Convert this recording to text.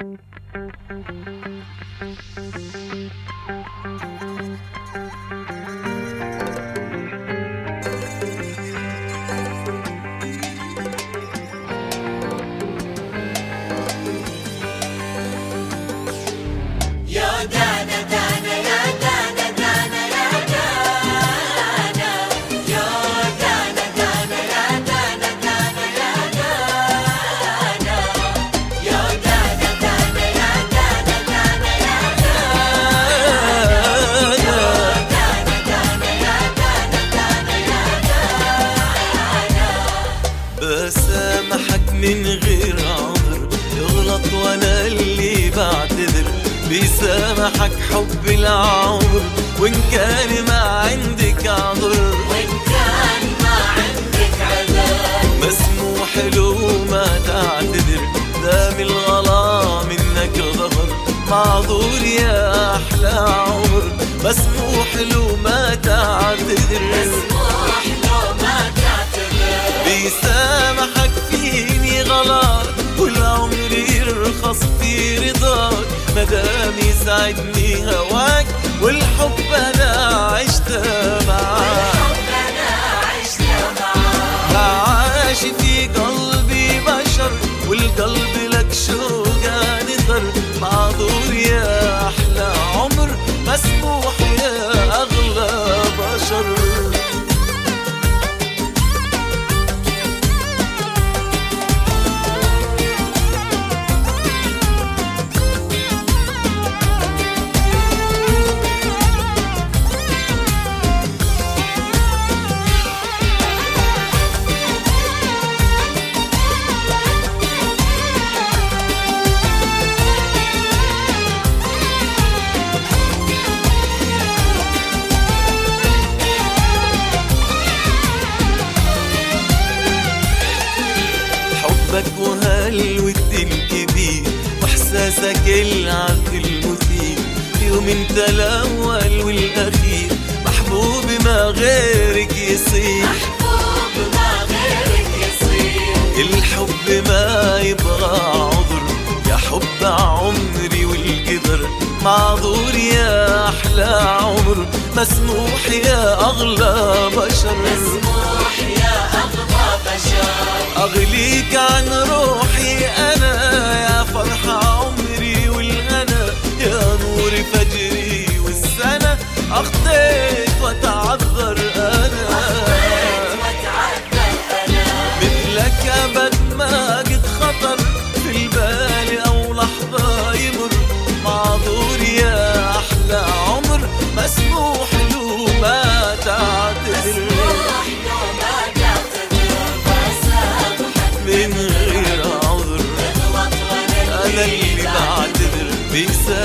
Thank you. بسامحك من غير عذر يغلط وأنا اللي بعتذر. بيسامحك حب العمر. وإن كان ما عندك عذر. وإن كان ما عندك عذر. مسموح له ما تعتذر. دام الغلا منك ظهر. معذور يا أحلى عمر. مسموح له ما تعتذر. مسموح لو يرخص في رضاك مدام يسعدني هواك والحب أنا عشت معاك. حبك وهالود الكبير وإحساسك العقل المثير يوم انت الأول والأخير محبوب ما غيرك يصير. محبوب ما غيرك يصير. الحب ما يبغى عذر يا حب عمري والقدر. معذور يا أحلى عمر مسموح يا أغلى بشر. مسموح يا أغلى بشر. عذر